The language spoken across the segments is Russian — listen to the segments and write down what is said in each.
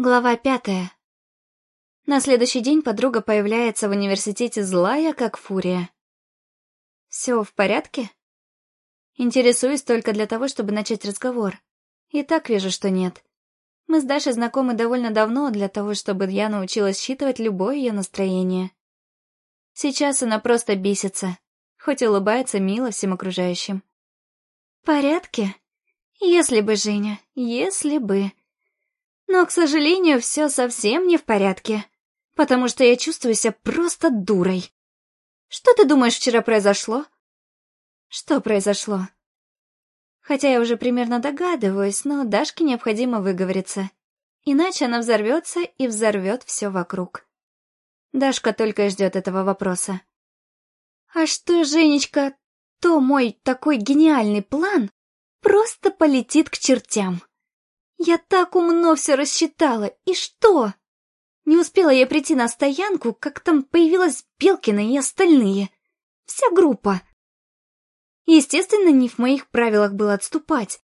Глава пятая. На следующий день подруга появляется в университете злая, как фурия. «Все в порядке?» Интересуюсь только для того, чтобы начать разговор. И так вижу, что нет. Мы с Дашей знакомы довольно давно для того, чтобы я научилась считывать любое ее настроение. Сейчас она просто бесится, хоть улыбается мило всем окружающим. «В порядке? Если бы, Женя, если бы...» Но, к сожалению, все совсем не в порядке, потому что я чувствую себя просто дурой. Что ты думаешь вчера произошло? Что произошло? Хотя я уже примерно догадываюсь, но Дашке необходимо выговориться. Иначе она взорвется и взорвет все вокруг. Дашка только и ждет этого вопроса. А что, Женечка, то мой такой гениальный план просто полетит к чертям. Я так умно все рассчитала, и что? Не успела я прийти на стоянку, как там появилась Белкина и остальные. Вся группа. Естественно, не в моих правилах было отступать.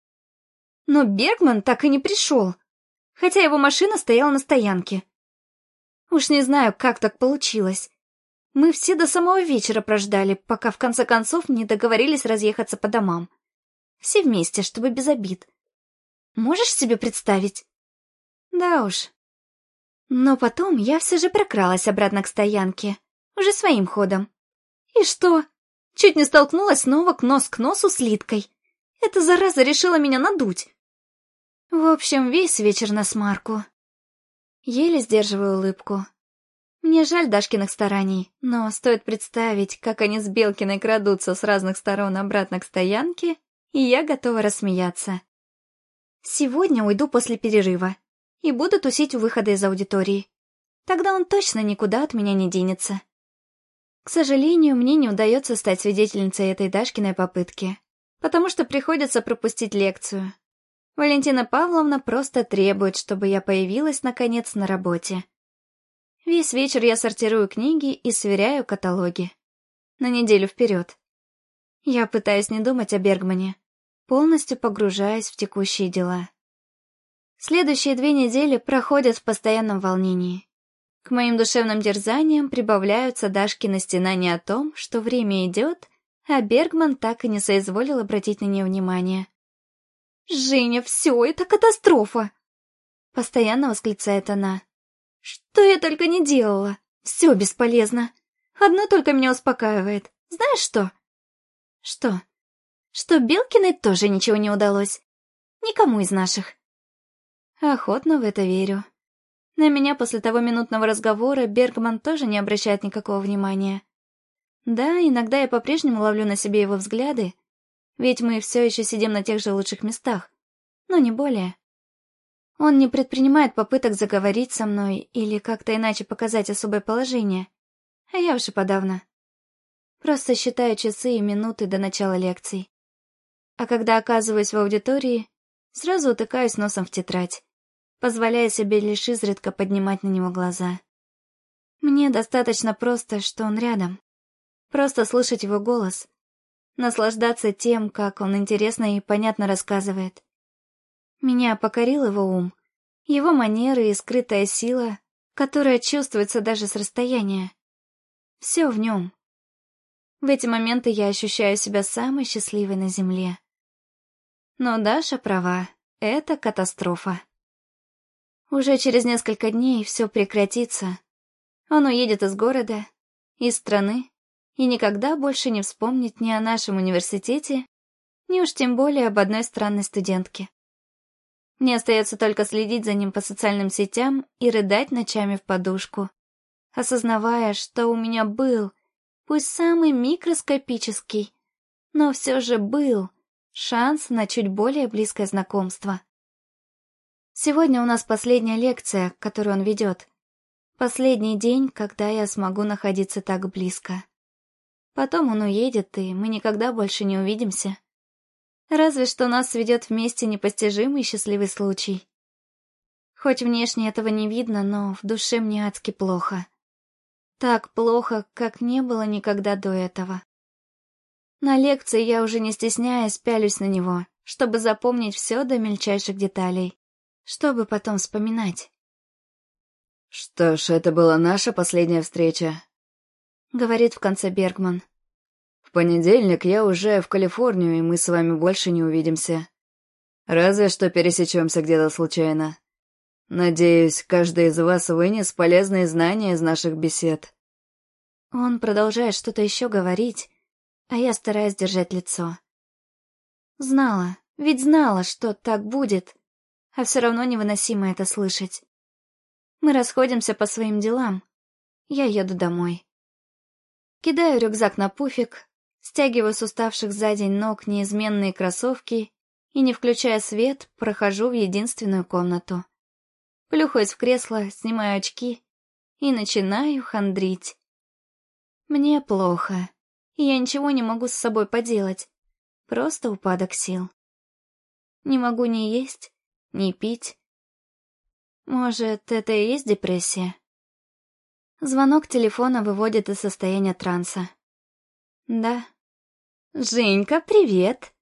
Но Бергман так и не пришел, хотя его машина стояла на стоянке. Уж не знаю, как так получилось. Мы все до самого вечера прождали, пока в конце концов не договорились разъехаться по домам. Все вместе, чтобы без обид. Можешь себе представить? Да уж. Но потом я все же прокралась обратно к стоянке, уже своим ходом. И что? Чуть не столкнулась снова к нос к носу с Литкой. Эта зараза решила меня надуть. В общем, весь вечер на смарку. Еле сдерживаю улыбку. Мне жаль Дашкиных стараний, но стоит представить, как они с Белкиной крадутся с разных сторон обратно к стоянке, и я готова рассмеяться. Сегодня уйду после перерыва и буду тусить у выхода из аудитории. Тогда он точно никуда от меня не денется. К сожалению, мне не удается стать свидетельницей этой Дашкиной попытки, потому что приходится пропустить лекцию. Валентина Павловна просто требует, чтобы я появилась, наконец, на работе. Весь вечер я сортирую книги и сверяю каталоги. На неделю вперед. Я пытаюсь не думать о Бергмане, полностью погружаясь в текущие дела. Следующие две недели проходят в постоянном волнении. К моим душевным дерзаниям прибавляются Дашкины стенания о том, что время идет, а Бергман так и не соизволил обратить на нее внимание. «Женя, все, это катастрофа!» Постоянно восклицает она. «Что я только не делала! Все бесполезно! Одно только меня успокаивает. Знаешь что?» «Что?» Что Белкиной тоже ничего не удалось. Никому из наших. Охотно в это верю. На меня после того минутного разговора Бергман тоже не обращает никакого внимания. Да, иногда я по-прежнему ловлю на себе его взгляды, ведь мы все еще сидим на тех же лучших местах, но не более. Он не предпринимает попыток заговорить со мной или как-то иначе показать особое положение, а я уж и подавно. Просто считаю часы и минуты до начала лекций. А когда оказываюсь в аудитории, сразу утыкаюсь носом в тетрадь, позволяя себе лишь изредка поднимать на него глаза. Мне достаточно просто, что он рядом. Просто слышать его голос, наслаждаться тем, как он интересно и понятно рассказывает. Меня покорил его ум, его манеры и скрытая сила, которая чувствуется даже с расстояния. Все в нем. В эти моменты я ощущаю себя самой счастливой на земле. Но Даша права, это катастрофа. Уже через несколько дней все прекратится. Он уедет из города, из страны, и никогда больше не вспомнит ни о нашем университете, ни уж тем более об одной странной студентке. Мне остается только следить за ним по социальным сетям и рыдать ночами в подушку, осознавая, что у меня был, пусть самый микроскопический, но все же был Шанс на чуть более близкое знакомство. Сегодня у нас последняя лекция, которую он ведет. Последний день, когда я смогу находиться так близко. Потом он уедет, и мы никогда больше не увидимся. Разве что нас сведет вместе непостижимый счастливый случай. Хоть внешне этого не видно, но в душе мне адски плохо. Так плохо, как не было никогда до этого. На лекции я уже не стесняясь пялюсь на него, чтобы запомнить все до мельчайших деталей, чтобы потом вспоминать. «Что ж, это была наша последняя встреча», — говорит в конце Бергман. «В понедельник я уже в Калифорнию, и мы с вами больше не увидимся. Разве что пересечемся где-то случайно. Надеюсь, каждый из вас вынес полезные знания из наших бесед». Он продолжает что-то еще говорить, а я стараюсь держать лицо. Знала, ведь знала, что так будет, а все равно невыносимо это слышать. Мы расходимся по своим делам. Я еду домой. Кидаю рюкзак на пуфик, стягиваю с уставших за день ног неизменные кроссовки и, не включая свет, прохожу в единственную комнату. Плюхаюсь в кресло, снимаю очки и начинаю хандрить. Мне плохо, и я ничего не могу с собой поделать. Просто упадок сил. Не могу ни есть, ни пить, может, это и есть депрессия? Звонок телефона выводит из состояния транса. Да. «Женька, привет!»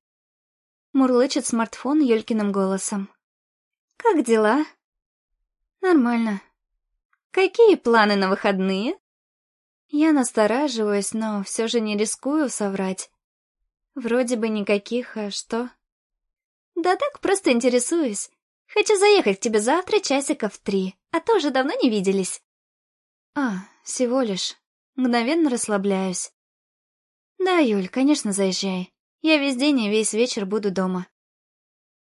Мурлычет смартфон Юлькиным голосом. «Как дела?» «Нормально. Какие планы на выходные?» Я настораживаюсь, но все же не рискую соврать. Вроде бы никаких, а что? Да так, просто интересуюсь. Хочу заехать к тебе завтра часиков в три, а то уже давно не виделись. А, всего лишь. Мгновенно расслабляюсь. Да, Юль, конечно, заезжай. Я весь день и весь вечер буду дома.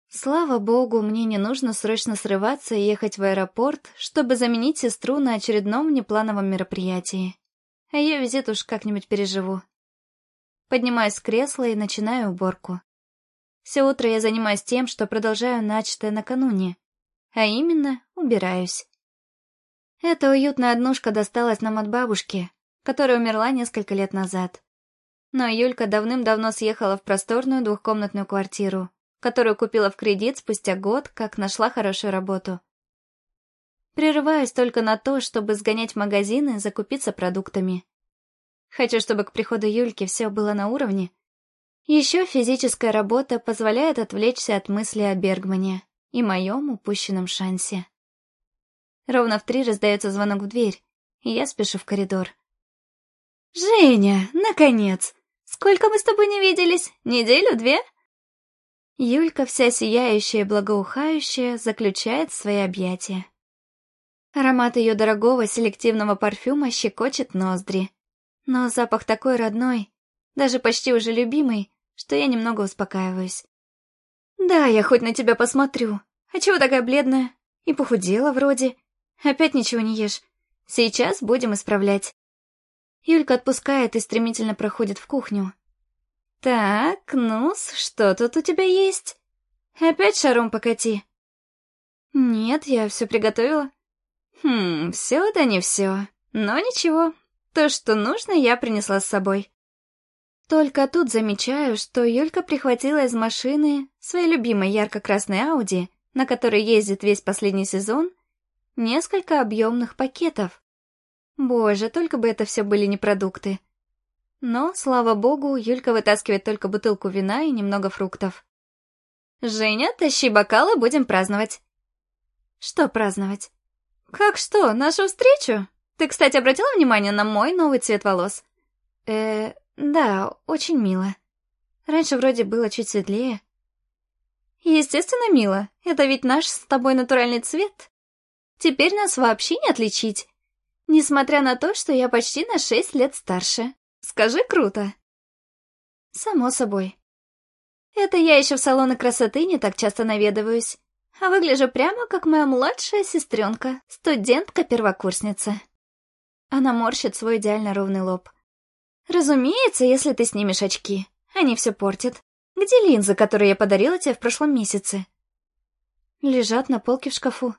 Слава богу, мне не нужно срочно срываться и ехать в аэропорт, чтобы заменить сестру на очередном внеплановом мероприятии. А ее визит уж как-нибудь переживу. Поднимаюсь с кресла и начинаю уборку. Все утро я занимаюсь тем, что продолжаю начатое накануне, а именно убираюсь. Эта уютная однушка досталась нам от бабушки, которая умерла несколько лет назад. Но Юлька давным-давно съехала в просторную двухкомнатную квартиру, которую купила в кредит спустя год, как нашла хорошую работу. Прерываюсь только на то, чтобы сгонять в магазин и закупиться продуктами. Хочу, чтобы к приходу Юльки все было на уровне, еще физическая работа позволяет отвлечься от мысли о Бергмане и моем упущенном шансе. Ровно в три раздается звонок в дверь, и я спешу в коридор. «Женя, наконец! Сколько мы с тобой не виделись? Неделю-две?» Юлька, вся сияющая и благоухающая, заключает свои объятия. Аромат ее дорогого селективного парфюма щекочет ноздри. Но запах такой родной, даже почти уже любимый, что я немного успокаиваюсь. «Да, я хоть на тебя посмотрю. А чего такая бледная? И похудела вроде. Опять ничего не ешь. Сейчас будем исправлять». Юлька отпускает и стремительно проходит в кухню. «Так, ну что тут у тебя есть? Опять шаром покати?» «Нет, я все приготовила». «Хм, все да не все. Но ничего. То, что нужно, я принесла с собой». Только тут замечаю, что Юлька прихватила из машины своей любимой ярко-красной Ауди, на которой ездит весь последний сезон, несколько объемных пакетов. Боже, только бы это все были не продукты. Но, слава богу, Юлька вытаскивает только бутылку вина и немного фруктов. «Женя, тащи бокалы, будем праздновать». «Что праздновать?» «Как что, нашу встречу? Ты, кстати, обратила внимание на мой новый цвет волос?» «Э, да, очень мило. Раньше вроде было чуть светлее. Естественно, мило. Это ведь наш с тобой натуральный цвет. Теперь нас вообще не отличить. Несмотря на то, что я почти на шесть лет старше. Скажи, круто. Само собой. Это я еще в салоны красоты не так часто наведываюсь. А выгляжу прямо как моя младшая сестренка, студентка-первокурсница. Она морщит свой идеально ровный лоб. Разумеется, если ты снимешь очки. Они все портят. Где линзы, которые я подарила тебе в прошлом месяце? Лежат на полке в шкафу.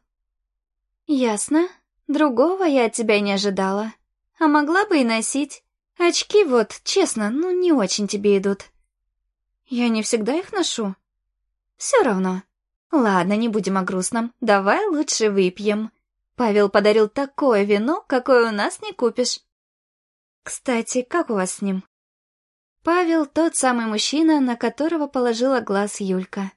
Ясно. Другого я от тебя не ожидала. А могла бы и носить. Очки вот, честно, ну не очень тебе идут. Я не всегда их ношу. Все равно. Ладно, не будем о грустном. Давай лучше выпьем. Павел подарил такое вино, какое у нас не купишь. Кстати, как у вас с ним? Павел тот самый мужчина, на которого положила глаз Юлька.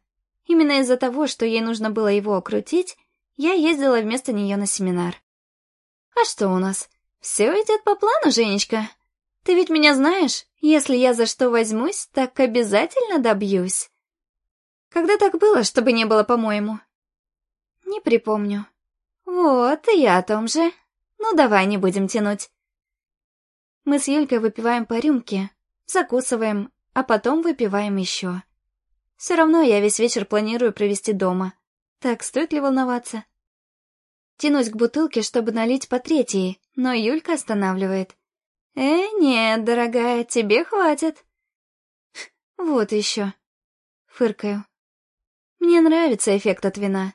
Именно из-за того, что ей нужно было его окрутить, я ездила вместо нее на семинар. А что у нас? Все идет по плану, Женечка. Ты ведь меня знаешь, если я за что возьмусь, так обязательно добьюсь. Когда так было, чтобы не было, по-моему? Не припомню. Вот, и я о том же. Ну, давай не будем тянуть. Мы с Юлькой выпиваем по рюмке, закусываем, а потом выпиваем еще. Все равно я весь вечер планирую провести дома. Так стоит ли волноваться? Тянусь к бутылке, чтобы налить по третьей, но Юлька останавливает. «Э, нет, дорогая, тебе хватит». «Вот еще». Фыркаю. Мне нравится эффект от вина.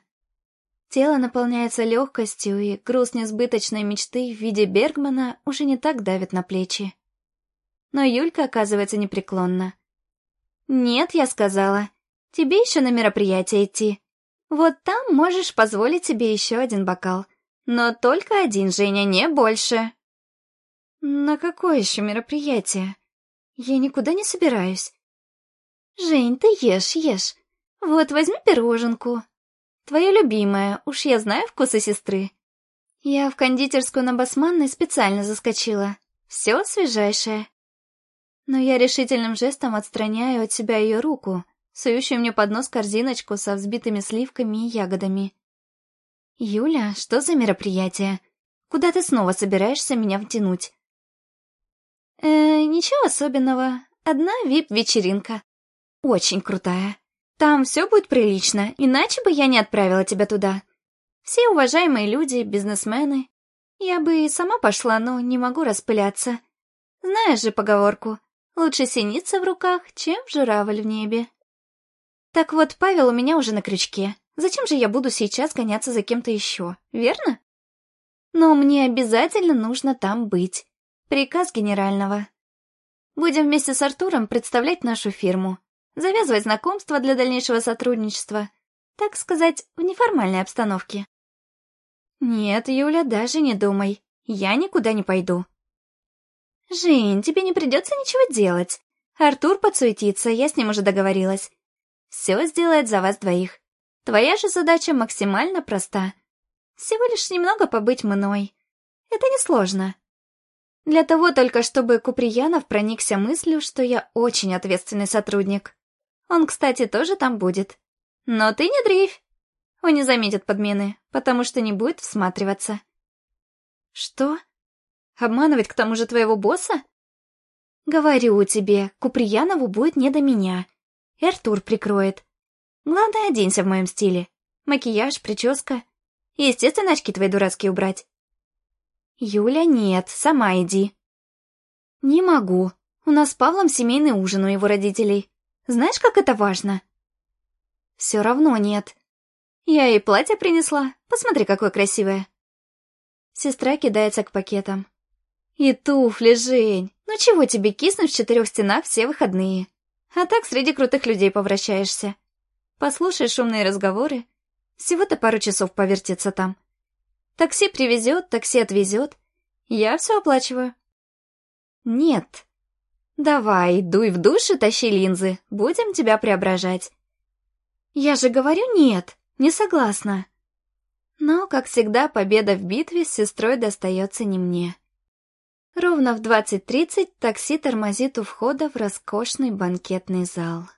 Тело наполняется легкостью, и груз несбыточной мечты в виде Бергмана уже не так давит на плечи. Но Юлька оказывается непреклонна. «Нет, я сказала, тебе еще на мероприятие идти. Вот там можешь позволить себе еще один бокал. Но только один, Женя, не больше». «На какое еще мероприятие? Я никуда не собираюсь». «Жень, ты ешь, ешь. Вот, возьми пироженку. Твоя любимая, уж я знаю вкусы сестры. Я в кондитерскую на Басманной специально заскочила. Все свежайшее. Но я решительным жестом отстраняю от себя ее руку, сующую мне под нос корзиночку со взбитыми сливками и ягодами. «Юля, что за мероприятие? Куда ты снова собираешься меня втянуть?» «Э, ничего особенного. Одна вип-вечеринка. Очень крутая. Там все будет прилично, иначе бы я не отправила тебя туда. Все уважаемые люди, бизнесмены. Я бы и сама пошла, но не могу распыляться. Знаешь же поговорку, лучше синица в руках, чем журавль в небе. Так вот, Павел у меня уже на крючке. Зачем же я буду сейчас гоняться за кем-то еще, верно? Но мне обязательно нужно там быть. Приказ генерального. Будем вместе с Артуром представлять нашу фирму завязывать знакомства для дальнейшего сотрудничества, так сказать, в неформальной обстановке. Нет, Юля, даже не думай, я никуда не пойду. Жень, тебе не придется ничего делать. Артур подсуетится, я с ним уже договорилась. Все сделает за вас двоих. Твоя же задача максимально проста. Всего лишь немного побыть мной. Это несложно. Для того только, чтобы Куприянов проникся мыслью, что я очень ответственный сотрудник. Он, кстати, тоже там будет. Но ты не дрейфь. Он не заметит подмены, потому что не будет всматриваться. Что? Обманывать к тому же твоего босса? Говорю тебе, Куприянову будет не до меня. И Артур прикроет. Главное, оденься в моем стиле. Макияж, прическа. Естественно, очки твои дурацкие убрать. Юля, нет, сама иди. Не могу. У нас с Павлом семейный ужин у его родителей. Знаешь, как это важно?» «Все равно нет. Я ей платье принесла. Посмотри, какое красивое». Сестра кидается к пакетам. «И туфли, Жень. Ну чего тебе киснуть в четырех стенах все выходные? А так среди крутых людей повращаешься. Послушай шумные разговоры. Всего-то пару часов повертеться там. Такси привезет, такси отвезет. Я все оплачиваю». «Нет, «Давай, дуй в душ и тащи линзы, будем тебя преображать». «Я же говорю нет, не согласна». Но, как всегда, победа в битве с сестрой достается не мне. Ровно в 20.30 такси тормозит у входа в роскошный банкетный зал.